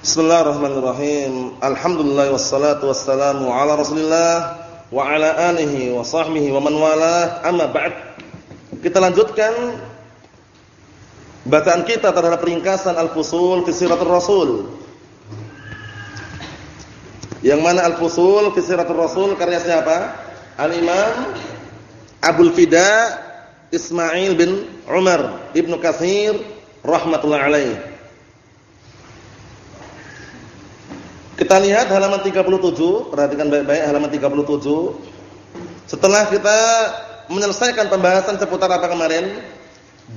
Bismillahirrahmanirrahim. Alhamdulillah wassalatu wassalamu ala Rasulillah wa ala alihi wa sahbihi wa man wala. Amma ba'd. Kita lanjutkan bacaan kita terhadap ringkasan Al-Fusul fi Rasul. Yang mana Al-Fusul fi Rasul karya siapa? Al-Imam Abdul Fida Ismail bin Umar Ibnu Katsir rahmatullah alaih. Kita lihat halaman 37, perhatikan baik-baik halaman 37. Setelah kita menyelesaikan pembahasan seputar apa kemarin?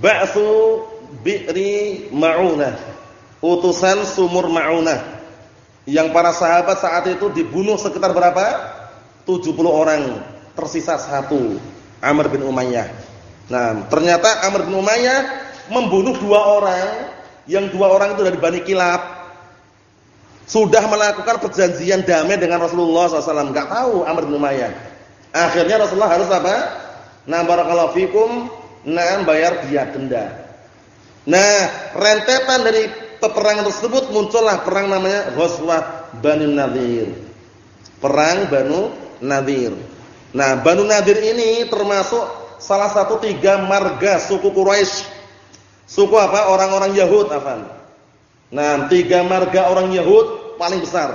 Ba'su bi'ri ma'unah. Utusan sumur ma'unah. Yang para sahabat saat itu dibunuh sekitar berapa? 70 orang, tersisa satu, Amr bin Umayyah. Nah, ternyata Amr bin Umayyah membunuh dua orang, yang dua orang itu dari Bani Kilab sudah melakukan perjanjian damai dengan Rasulullah SAW. Enggak tahu Amr bin Umayyah. Akhirnya Rasulullah harus apa? Nah barakallahu fikum, nah bayar dia denda. Nah, rentetan dari peperangan tersebut muncullah perang namanya Ghazwah Banu Nadir. Perang Banu Nadir. Nah, Banu Nadir ini termasuk salah satu tiga marga suku Quraisy. Suku apa? Orang-orang Yahud, afan. Nah, tiga marga orang Yahud paling besar.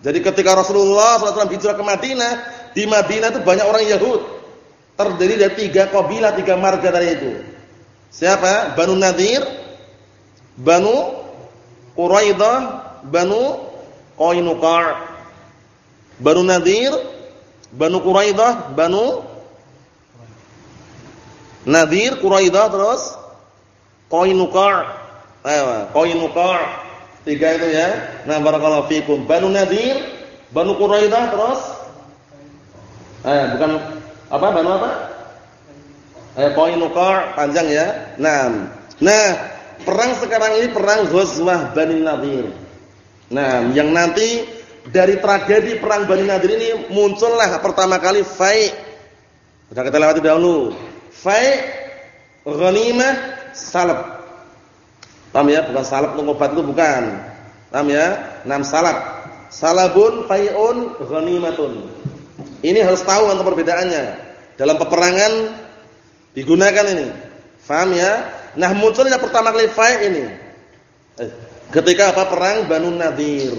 Jadi ketika Rasulullah SAW hijrah ke Madinah, di Madinah itu banyak orang Yahud. Terdiri dari tiga kabilah, tiga marga dari itu. Siapa? Banu Nadir, Banu Quraidah, Banu Qainuqa'. Banu Nadir, Banu Quraidah, Banu Nadir, Quraidah terus Qainuqa'. Qainuqa' tiga itu ya. Nah, barakallahu fikum. Banu Nadir, Banu Quraidah terus eh bukan apa? Banu apa? Eh Qainuqa' panjang ya. Nah, nah, perang sekarang ini perang Ghazwah Bani Nadir. Nah, yang nanti dari tragedi perang Bani Nadir ini muncullah pertama kali Fai. Sudah kita lewati dahulu. Fai ghanimah salab Paham ya? Bukan salab untuk obat itu bukan. Paham ya? Nam salab. Salabun fai'un ghanimatun. Ini harus tahu untuk perbedaannya. Dalam peperangan digunakan ini. Paham ya? Nah, munculnya pertama kali fai' ini. Eh, ketika apa? Perang Banu Nadir.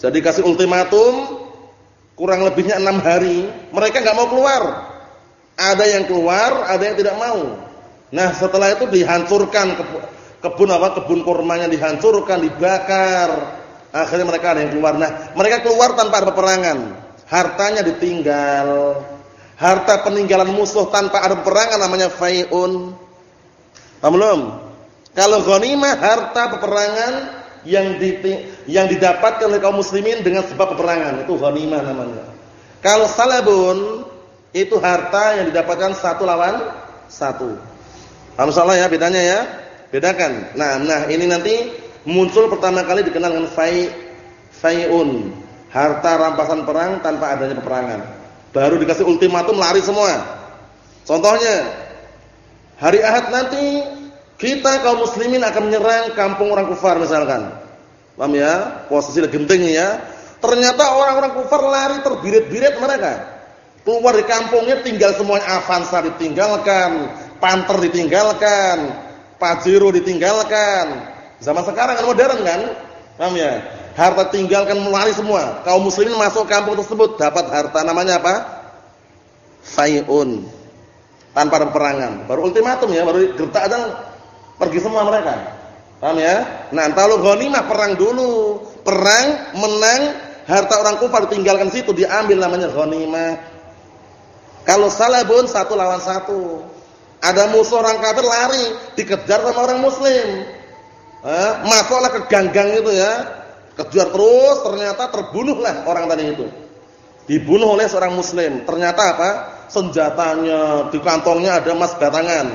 Jadi kasih ultimatum kurang lebihnya enam hari, mereka nggak mau keluar. Ada yang keluar, ada yang tidak mau. Nah, setelah itu dihancurkan kebun apa kebun kurmanya dihancurkan, dibakar. Akhirnya mereka ada yang keluar. Nah, mereka keluar tanpa ada peperangan. Hartanya ditinggal. Harta peninggalan musuh tanpa ada peperangan namanya. Paham belum? Kalau ghanimah harta peperangan yang di, yang didapatkan oleh kaum muslimin dengan sebab peperangan, itu ghanimah namanya. Kalau salabun itu harta yang didapatkan satu lawan satu. Salah ya bedanya ya? Bedakan. Nah, nah ini nanti muncul pertama kali dikenal dengan fai faiun, harta rampasan perang tanpa adanya peperangan. Baru dikasih ultimatum lari semua. Contohnya hari Ahad nanti kita kaum muslimin akan menyerang kampung orang kufar misalkan. Paham ya? Posisi genting ya. Ternyata orang-orang kufar lari terbirit-birit mereka. Keluar di kampungnya tinggal semuanya Avanza ditinggalkan, Panther ditinggalkan, Pajero ditinggalkan. Zaman sekarang kan modern kan? Paham ya? Harta tinggalkan melari semua. Kaum muslimin masuk kampung tersebut dapat harta namanya apa? Fai'un. Tanpa ada peperangan. Baru ultimatum ya, baru gertak dan pergi semua mereka. Paham ya? Nah, kalau ghanimah perang dulu. Perang, menang, harta orang kufar ditinggalkan situ diambil namanya ghanimah. Kalau salabun satu lawan satu. Ada musuh orang kafir lari, dikejar sama orang muslim. Eh, masuklah ke ganggang itu ya. Kejar terus, ternyata terbunuhlah orang tadi itu. Dibunuh oleh seorang muslim. Ternyata apa? Senjatanya di kantongnya ada emas batangan.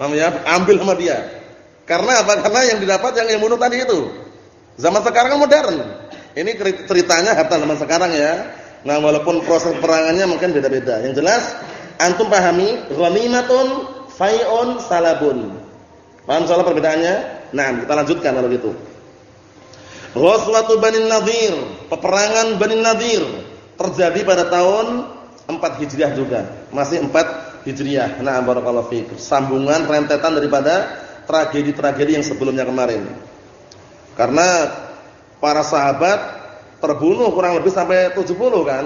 Paham ya? Ambil sama dia. Karena apa? Karena yang didapat yang yang bunuh tadi itu. Zaman sekarang kan modern. Ini ceritanya harta zaman sekarang ya. Nah, walaupun proses perangannya mungkin beda-beda. Yang jelas Antum pahami? Ghanimatun fai'un salabun. Paham soal perbedaannya? Nah, kita lanjutkan kalau gitu. Ghazwatu Bani Nadir, peperangan Bani Nadir terjadi pada tahun 4 Hijriah juga. Masih 4 Hijriah. Nah, barakallahu fiik. Sambungan rentetan daripada tragedi-tragedi yang sebelumnya kemarin. Karena para sahabat terbunuh kurang lebih sampai 70 kan.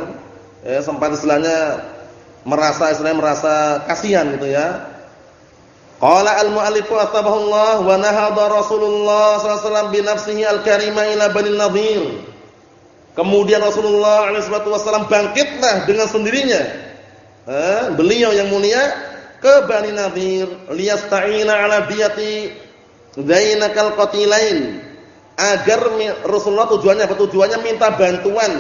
Ya, sempat istilahnya merasa istilahnya merasa kasihan gitu ya. Qala al-mu'allif Allah wa nahada Rasulullah sallallahu alaihi wasallam bi nafsihi al-karimah ila Bani Nadir. Kemudian Rasulullah SAW bangkitlah dengan sendirinya. Eh, beliau yang mulia ke Bani Nadir liyasta'ina ala diyati zainakal qatilain agar Rasulullah tujuannya apa tujuannya minta bantuan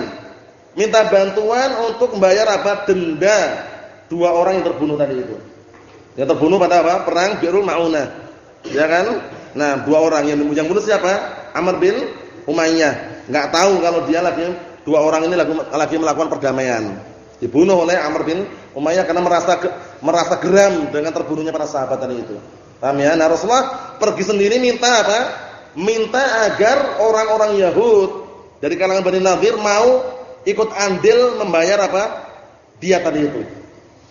minta bantuan untuk membayar apa denda dua orang yang terbunuh tadi itu. Yang terbunuh pada apa? Perang Bi'rul Maunah ya kan? Nah dua orang yang yang bunuh siapa? Amr bin Umayyah. Nggak tahu kalau dia lagi dua orang ini lagi, lagi melakukan perdamaian. Dibunuh oleh Amr bin Umayyah karena merasa merasa geram dengan terbunuhnya para sahabat tadi itu. Paham ya? Nah Rasulullah pergi sendiri minta apa? Minta agar orang-orang Yahud dari kalangan Bani Nadir mau ikut andil membayar apa? Dia tadi itu.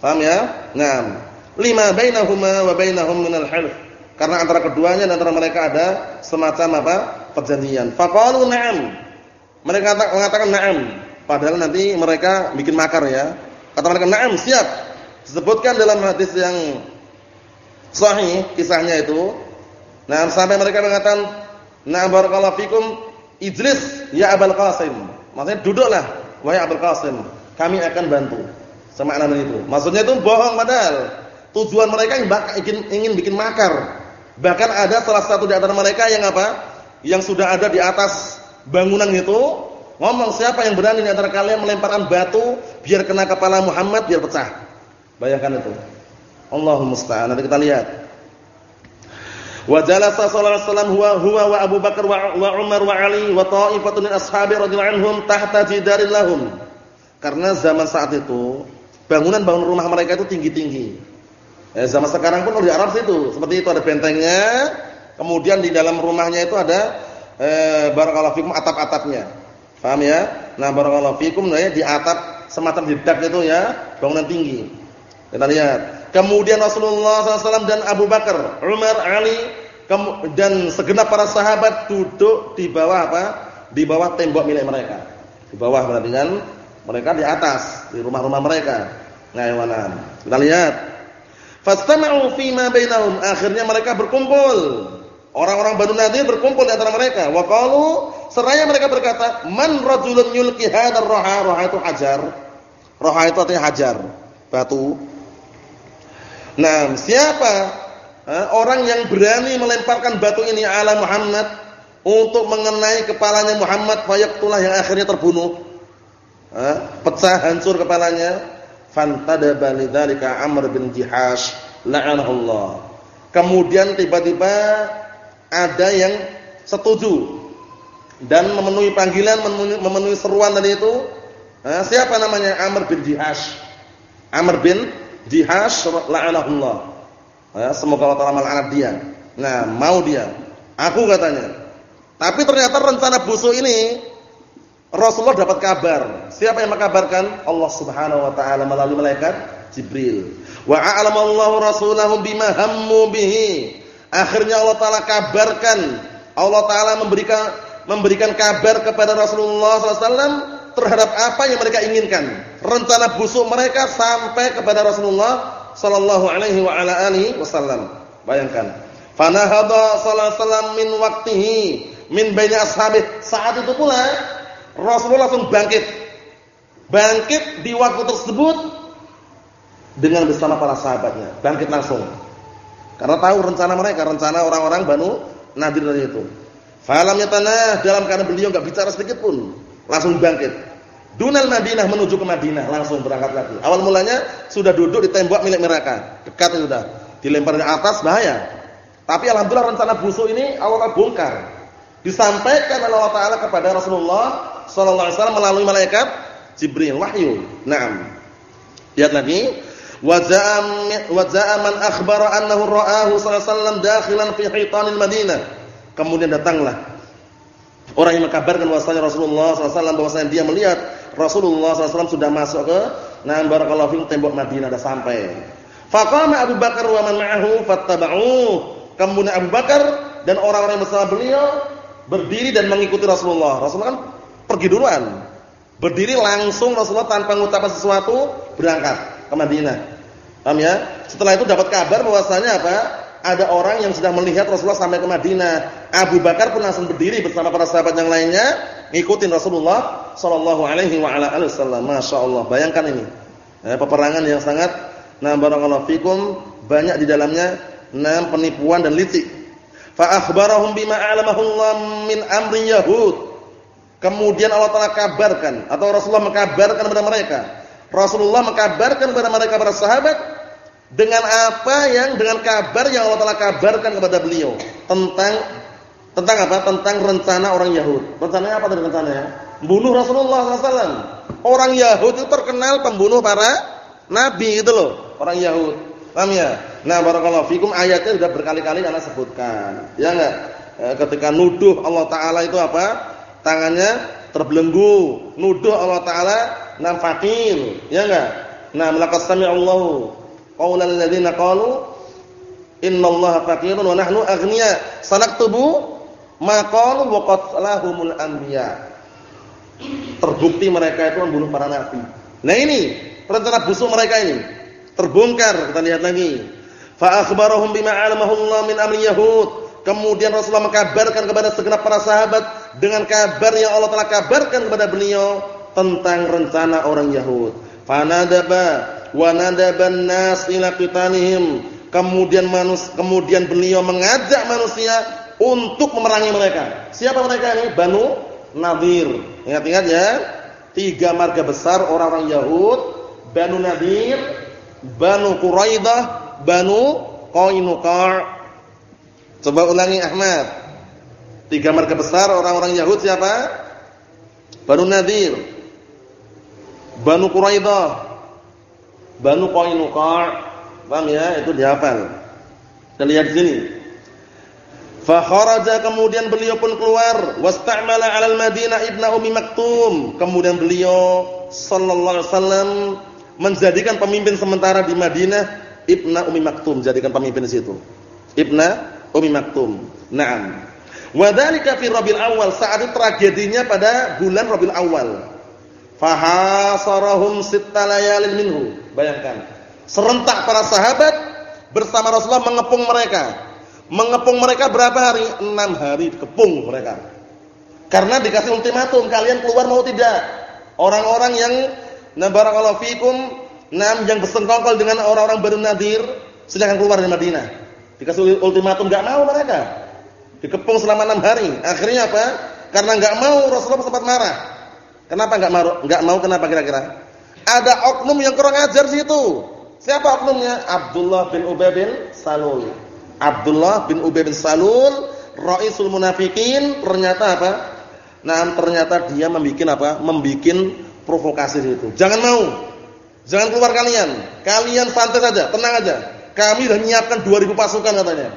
Paham ya? Nah, lima bainahuma wa bainahum minal half. Karena antara keduanya dan antara mereka ada semacam apa? perjanjian. Faqalu na'am. Mereka mengatakan na'am. Padahal nanti mereka bikin makar ya. Kata mereka na'am, siap. Disebutkan dalam hadis yang sahih kisahnya itu. Nah, sampai mereka mengatakan Nah barakallahu fikum ya Abul Qasim. Maksudnya duduklah wahai Abul Qasim, kami akan bantu. Semakna itu. Maksudnya itu bohong padahal. Tujuan mereka ingin, ingin bikin makar. Bahkan ada salah satu di antara mereka yang apa? Yang sudah ada di atas bangunan itu ngomong siapa yang berani di antara kalian melemparkan batu biar kena kepala Muhammad biar pecah. Bayangkan itu. Allahumma musta'an. Nanti kita lihat. Wa jalasa sallallahu alaihi wasallam huwa huwa wa Abu Bakar wa, wa Umar wa Ali wa ta'ifatun min ashabi radhiyallahu anhum tahta jidarin lahum. Karena zaman saat itu bangunan-bangunan rumah mereka itu tinggi-tinggi. Eh, zaman sekarang pun di Arab itu seperti itu ada bentengnya, kemudian di dalam rumahnya itu ada eh, barakallahu fikum atap-atapnya. Paham ya? Nah, barakallahu fikum nah, ya, di atap semacam jedak itu ya, bangunan tinggi. Kita lihat Kemudian Rasulullah SAW dan Abu Bakar, Umar, Ali dan segenap para sahabat duduk di bawah apa? Di bawah tembok milik mereka. Di bawah berarti kan mereka di atas di rumah-rumah mereka. Nah, mana? Kita lihat. Fastama'u fi ma bainahum. Akhirnya mereka berkumpul. Orang-orang Banu Nadir berkumpul di antara mereka. Wa qalu seraya mereka berkata, "Man rajulun yulqi hadzal raha?" Raha itu hajar. Raha itu artinya hajar, batu. Nah, siapa orang yang berani melemparkan batu ini ala Muhammad untuk mengenai kepalanya Muhammad fayaqtulah yang akhirnya terbunuh. pecah hancur kepalanya. Fantadaba lidzalika Amr bin Jihash la'anahullah. Kemudian tiba-tiba ada yang setuju dan memenuhi panggilan, memenuhi, seruan tadi itu. siapa namanya? Amr bin Jihash. Amr bin Jihash la'anahullah. Ya, semoga Allah Taala melaknat dia. Nah, mau dia. Aku katanya. Tapi ternyata rencana busuk ini Rasulullah dapat kabar. Siapa yang mengkabarkan? Allah Subhanahu wa taala melalui malaikat Jibril. Wa a'lamallahu rasulahu bima hammu bihi. Akhirnya Allah taala kabarkan, Allah taala memberikan memberikan kabar kepada Rasulullah sallallahu alaihi wasallam terhadap apa yang mereka inginkan. Rencana busuk mereka sampai kepada Rasulullah sallallahu alaihi wa ala alihi wasallam. Bayangkan. Fanahada sallallahu alaihi wasallam min waqtihi min baini ashabih. Saat itu pula Rasulullah langsung bangkit. Bangkit di waktu tersebut dengan bersama para sahabatnya. Bangkit langsung. Karena tahu rencana mereka, rencana orang-orang Banu Nadir tadi itu. Falam yatanah dalam keadaan beliau enggak bicara sedikit pun langsung bangkit. Dunal Madinah menuju ke Madinah, langsung berangkat lagi. Awal mulanya sudah duduk di tembok milik mereka, dekat itu sudah. Dilempar dari atas bahaya. Tapi alhamdulillah rencana busuk ini Allah bongkar. Disampaikan oleh Allah Taala kepada Rasulullah sallallahu alaihi wasallam melalui malaikat Jibril wahyu. Naam. Lihat lagi. Wa za'a man akhbara annahu ra'ahu sallallahu alaihi wasallam dakhilan fi hitanil Madinah. Kemudian datanglah Orang yang mengkabarkan bahwasanya Rasulullah SAW bahwasanya dia melihat Rasulullah SAW sudah masuk ke nah barakallahu fikum tembok Madinah sudah sampai. Faqama Abu Bakar wa man ma'ahu fattaba'u. Kemudian Abu Bakar dan orang-orang bersama beliau berdiri dan mengikuti Rasulullah. Rasulullah kan pergi duluan. Berdiri langsung Rasulullah tanpa mengucapkan sesuatu berangkat ke Madinah. Paham ya? Setelah itu dapat kabar bahwasanya apa? Ada orang yang sudah melihat Rasulullah sampai ke Madinah. Abu Bakar pun langsung berdiri bersama para sahabat yang lainnya ngikutin Rasulullah sallallahu alaihi wa ala alihi wasallam. Masyaallah, bayangkan ini. Ya, peperangan yang sangat nah barakallahu fikum banyak di dalamnya enam penipuan dan licik. Fa akhbarahum bima a'lamahullah min amri yahud. Kemudian Allah Taala kabarkan atau Rasulullah mengkabarkan kepada mereka. Rasulullah mengkabarkan kepada mereka para sahabat dengan apa yang dengan kabar yang Allah Taala kabarkan kepada beliau tentang tentang apa? Tentang rencana orang Yahud. Rencananya apa tadi rencananya? Bunuh Rasulullah SAW. Orang Yahud itu terkenal pembunuh para nabi itu loh, orang Yahud. Paham ya? Nah, barakallahu fikum ayatnya sudah berkali-kali anak sebutkan. Ya enggak? E, ketika nuduh Allah taala itu apa? Tangannya terbelenggu, nuduh Allah taala nam fakir, ya enggak? Nah, laqad sami'allahu qaulal ladzina qalu innallaha faqirun wa nahnu aghnia. Sanaktubu ma qalu wa qatlahumul anbiya. Terbukti mereka itu membunuh para nabi. Nah ini rencana busuk mereka ini terbongkar. Kita lihat lagi. Fa akhbarahum bima 'alamahu min amri yahud. Kemudian Rasulullah mengkabarkan kepada segenap para sahabat dengan kabar yang Allah telah kabarkan kepada beliau tentang rencana orang Yahud. Fanadaba wa nadaban nas ila qitalihim. Kemudian manus, kemudian beliau mengajak manusia untuk memerangi mereka. Siapa mereka ini? Banu Nadir. Ingat-ingat ya. Tiga marga besar orang-orang Yahud, Banu Nadir, Banu Quraidah, Banu Qainuqa' Coba ulangi Ahmad. Tiga marga besar orang-orang Yahud siapa? Banu Nadir, Banu Quraidah, Banu Qainuqa'. Paham ya? Itu dihafal. Kita lihat sini. Fa kharaja kemudian beliau pun keluar wasta'mala 'alal Madinah ibna Ummi Maktum. Kemudian beliau sallallahu alaihi wasallam menjadikan pemimpin sementara di Madinah Ibna Ummi Maktum, jadikan pemimpin di situ. Ibna Umi Maktum. Naam. Wa dzalika fi Rabiul Awal, saat itu tragedinya pada bulan Rabiul Awal. Fahasarahum sitta layalin minhu. Bayangkan. Serentak para sahabat bersama Rasulullah mengepung mereka. Mengepung mereka berapa hari? Enam hari dikepung mereka. Karena dikasih ultimatum, kalian keluar mau tidak? Orang-orang yang nabarakallahu fikum, nam yang bersengkongkol dengan orang-orang Banu Nadir, keluar dari Madinah. Dikasih ultimatum nggak mau mereka. Dikepung selama enam hari. Akhirnya apa? Karena nggak mau Rasulullah sempat marah. Kenapa nggak mau? Nggak mau kenapa kira-kira? Ada oknum yang kurang ajar situ. Siapa oknumnya? Abdullah bin Ubay bin Salul. Abdullah bin Ubay bin Salul, raisul munafikin, ternyata apa? Nah, ternyata dia membuat apa? Membuat provokasi itu. Jangan mau. Jangan keluar kalian. Kalian santai saja, tenang aja. Kami sudah menyiapkan 2000 pasukan katanya.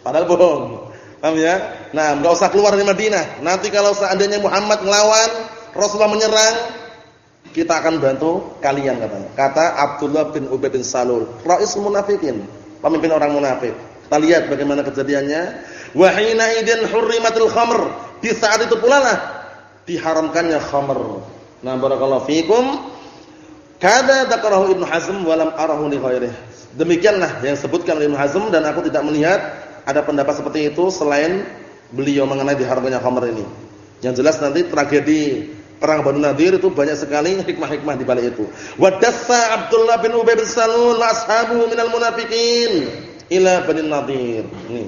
Padahal bohong. Paham ya? Nah, enggak usah keluar dari Madinah. Nanti kalau seandainya Muhammad ngelawan, Rasulullah menyerang, kita akan bantu kalian katanya. Kata Abdullah bin Ubay bin Salul, raisul munafikin, pemimpin orang munafik. Kita lihat bagaimana kejadiannya. Wa hina idin hurrimatul khamr. Di saat itu pula lah diharamkannya khamr. Nah, barakallahu fikum. Kada dzakarahu Ibnu Hazm wa lam arahu li ghairihi. Demikianlah yang disebutkan oleh Ibnu Hazm dan aku tidak melihat ada pendapat seperti itu selain beliau mengenai diharamkannya khamr ini. Yang jelas nanti tragedi perang Banu Nadir itu banyak sekali hikmah-hikmah di balik itu. Wadassa Abdullah bin Ubay bin Salul wa ashabuhu minal munafiqin ila Bani Nadir. Ini.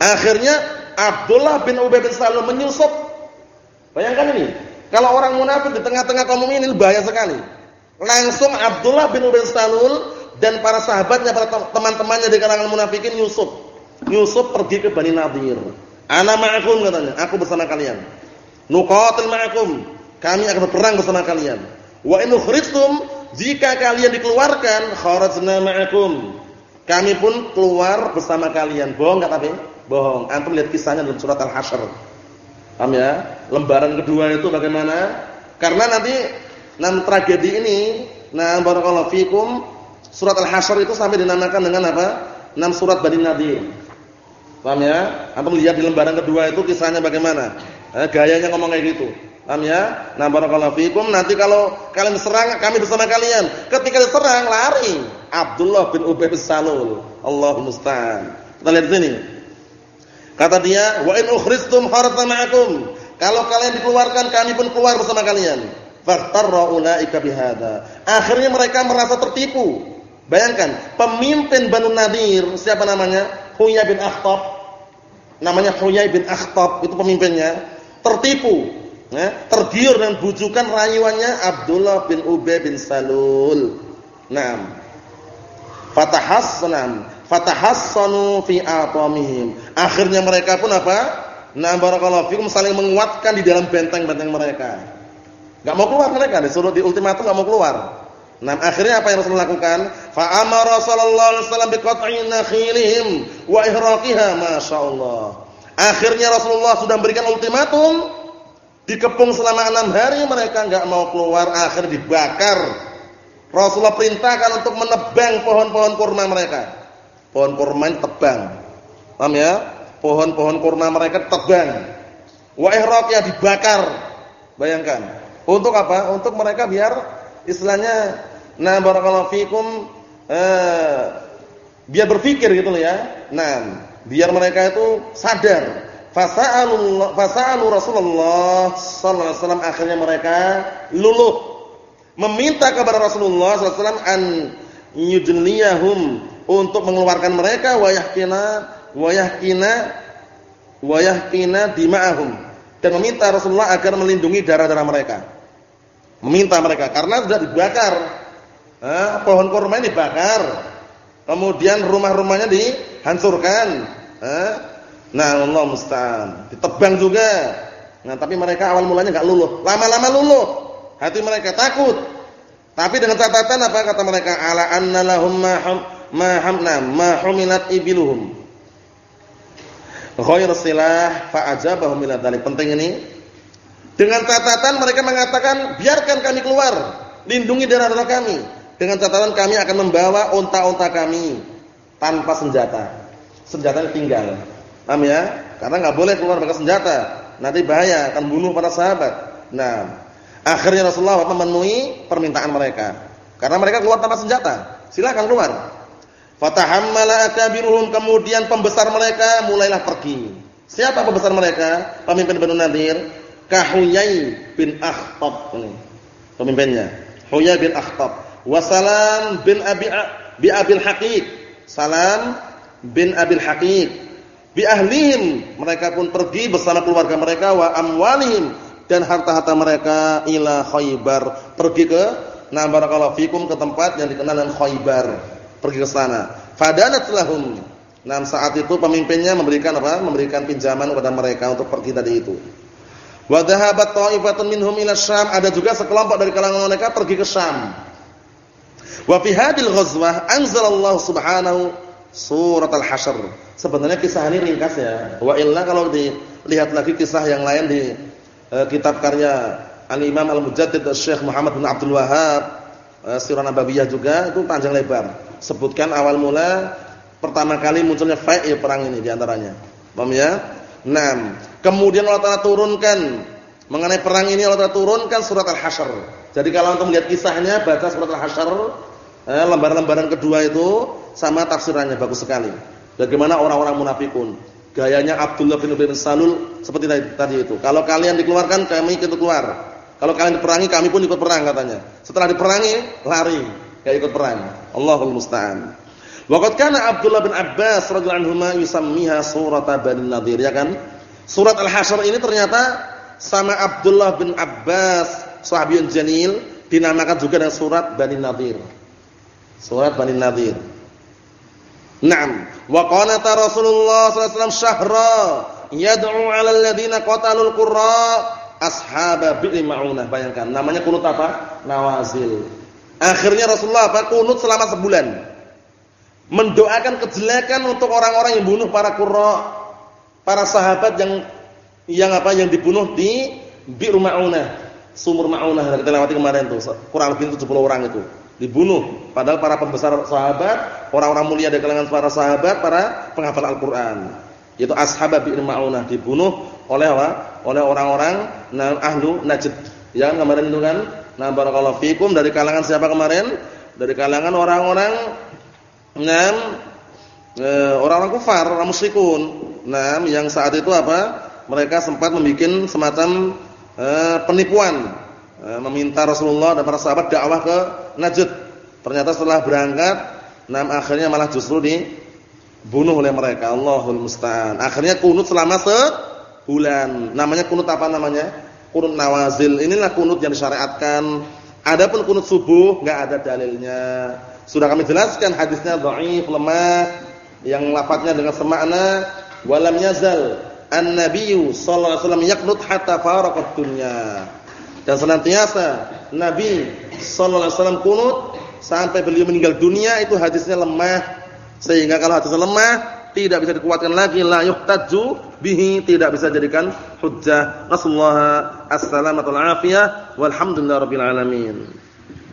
Akhirnya Abdullah bin Ubay bin Salul menyusup. Bayangkan ini. Kalau orang munafik di tengah-tengah kaum ini bahaya sekali. Langsung Abdullah bin Ubay bin Salul dan para sahabatnya, para teman-temannya di kalangan munafikin Yusuf. Yusuf pergi ke Bani Nadir. Ana ma'akum katanya, aku bersama kalian. Nuqatil ma'akum, kami akan berperang bersama kalian. Wa in ukhrijtum, jika kalian dikeluarkan, kharajna ma'akum. Kami pun keluar bersama kalian. Bohong enggak tapi? Bohong. Antum lihat kisahnya dalam surat Al-Hasyr. Paham ya? Lembaran kedua itu bagaimana? Karena nanti enam tragedi ini, nah barakallahu fikum, surat Al-Hasyr itu sampai dinamakan dengan apa? Enam surat Bani Nadir. Paham ya? Antum lihat di lembaran kedua itu kisahnya bagaimana? Eh, gayanya ngomong kayak gitu. Paham ya? Nah barakallahu fikum, nanti kalau kalian serang kami bersama kalian. Ketika diserang lari. Abdullah bin Ubay bin Salul. Allahumma musta'an. Kita lihat sini. Kata dia, "Wa in ukhristum harta ma'akum." Kalau kalian dikeluarkan, kami pun keluar bersama kalian. Fatarra ulaika bihadza. Akhirnya mereka merasa tertipu. Bayangkan, pemimpin Banu Nadir, siapa namanya? Huyai bin Akhtab. Namanya Huyai bin Akhtab, itu pemimpinnya. Tertipu, ya, tergiur dengan bujukan rayuannya Abdullah bin Ubay bin Salul. Naam. Fatahassanam, fatahassanu fi atamihim. Akhirnya mereka pun apa? Nah barakallahu fikum saling menguatkan di dalam benteng-benteng mereka. Enggak mau keluar mereka, disuruh di ultimatum enggak mau keluar. Nah, akhirnya apa yang Rasul lakukan? Fa amara sallallahu alaihi wasallam biqat'i nakhilihim wa ihraqiha, masyaallah. Akhirnya Rasulullah sudah memberikan ultimatum dikepung selama enam hari mereka enggak mau keluar, akhir dibakar. Rasulullah perintahkan untuk menebang pohon-pohon kurma mereka. Pohon kurma tebang. Paham ya? pohon-pohon kurma mereka tebang. Wa ihraqnya dibakar. Bayangkan. Untuk apa? Untuk mereka biar istilahnya nah barakallahu fikum eh, biar berpikir gitu loh ya. Nah, biar mereka itu sadar. Fasa'alu Rasulullah sallallahu alaihi wasallam akhirnya mereka luluh meminta kepada Rasulullah sallallahu alaihi wasallam an yudniyahum untuk mengeluarkan mereka wa yahkina wayahkina wayahkina dima'ahum dan meminta Rasulullah agar melindungi darah-darah mereka. Meminta mereka karena sudah dibakar. Eh, pohon kurma ini dibakar. Kemudian rumah-rumahnya dihancurkan. Eh, nah, Allah musta'an. Ditebang juga. Nah, tapi mereka awal mulanya enggak luluh. Lama-lama luluh. Hati mereka takut. Tapi dengan catatan apa kata mereka? Ala anna lahum ma hamna ma humilat ibiluhum Ghair silah fa'ajabahum ila. Penting ini. Dengan catatan mereka mengatakan, "Biarkan kami keluar, lindungi darah-darah kami." Dengan catatan kami akan membawa unta-unta kami tanpa senjata. Senjatanya tinggal. Paham ya? Karena enggak boleh keluar pakai senjata. Nanti bahaya akan bunuh para sahabat. Nah, akhirnya Rasulullah memenuhi permintaan mereka. Karena mereka keluar tanpa senjata. Silakan keluar. Fatahammala akabiruhum kemudian pembesar mereka mulailah pergi. Siapa pembesar mereka? Pemimpin Banu Nadir, Kahuyai bin Akhtab ini. Pemimpinnya, Huyai bin Akhtab. Wasalam bin Abi bi Abil Haqiq. Salam bin Abil Haqiq. Bi ahlihim, mereka pun pergi bersama keluarga mereka wa amwalihim dan harta-harta mereka ila Khaybar. Pergi ke na barakallahu fikum ke tempat yang dikenal dengan Khaybar pergi ke sana. Fadanat lahum. Nah, saat itu pemimpinnya memberikan apa? Memberikan pinjaman kepada mereka untuk pergi tadi itu. Wa dhahabat ta'ifatun minhum ila Syam. Ada juga sekelompok dari kalangan mereka pergi ke Syam. Wa fi hadil ghazwah anzalallahu subhanahu surat al-hasyr. Sebenarnya kisah ini ringkas ya. Wa illa kalau dilihat lagi kisah yang lain di uh, kitab karya Al-Imam Al-Mujaddid Syekh Muhammad bin Abdul Wahhab, uh, Sirah Nabawiyah juga itu panjang lebar sebutkan awal mula pertama kali munculnya fa'i ya perang ini di antaranya. Paham ya? Nah, kemudian Allah Taala turunkan mengenai perang ini Allah Taala turunkan surat Al-Hasyr. Jadi kalau untuk melihat kisahnya baca surat Al-Hasyr eh, lembaran-lembaran kedua itu sama tafsirannya bagus sekali. Bagaimana orang-orang munafikun. Gayanya Abdullah bin Ubay bin Salul seperti tadi itu. Kalau kalian dikeluarkan kami ikut keluar. Kalau kalian diperangi kami pun ikut perang katanya. Setelah diperangi lari enggak ikut perang. Allahul musta'an. Waqad kana Abdullah bin Abbas radhiyallahu anhu yusammiha surat Bani Nadir ya kan? Surat Al-Hasyr ini ternyata sama Abdullah bin Abbas sahabiyun jalil dinamakan juga dengan surat Bani Nadir. Surat Bani Nadir. Naam, wa qanata Rasulullah sallallahu alaihi wasallam syahra yad'u 'ala alladziina qatalul qurra ashaba bi'li ma'unah. Bayangkan, namanya kunut apa? Nawazil. Akhirnya Rasulullah apa? Kunut selama sebulan. Mendoakan kejelekan untuk orang-orang yang bunuh para qurra, para sahabat yang yang apa yang dibunuh di Bi'r Ma'unah, sumur Ma'unah kita lewati kemarin tuh, kurang lebih 70 orang itu dibunuh. Padahal para pembesar sahabat, orang-orang mulia dari kalangan para sahabat, para penghafal Al-Qur'an. Yaitu ashab Bi'r Ma'unah dibunuh oleh apa? Oleh orang-orang ahlu Najd. Ya, kemarin itu kan. Nah, barakallahu fikum dari kalangan siapa kemarin? Dari kalangan orang-orang enam eh, orang-orang kufar, orang musyrikun. Nah, yang saat itu apa? Mereka sempat membuat semacam eh, penipuan, meminta Rasulullah dan para sahabat dakwah ke Najd. Ternyata setelah berangkat, nah akhirnya malah justru dibunuh oleh mereka. Allahul musta'an. Akhirnya kunut selama sebulan. Namanya kunut apa namanya? Kunut nawazil. Inilah kunut yang disyariatkan. Adapun kunut subuh enggak ada dalilnya. Sudah kami jelaskan hadisnya dhaif, lemah, yang lafadznya dengan semakna walam yazal an-nabiyyu sallallahu alaihi wasallam yaqnut hatta faraqat dunya. Dan senantiasa Nabi sallallahu alaihi wasallam kunut sampai beliau meninggal dunia itu hadisnya lemah. Sehingga kalau hadisnya lemah tidak bisa dikuatkan lagi la yuhtaju bihi tidak bisa jadikan hujjah. Nasallahu as-salamatu wal afiyah walhamdulillahirabbil alamin.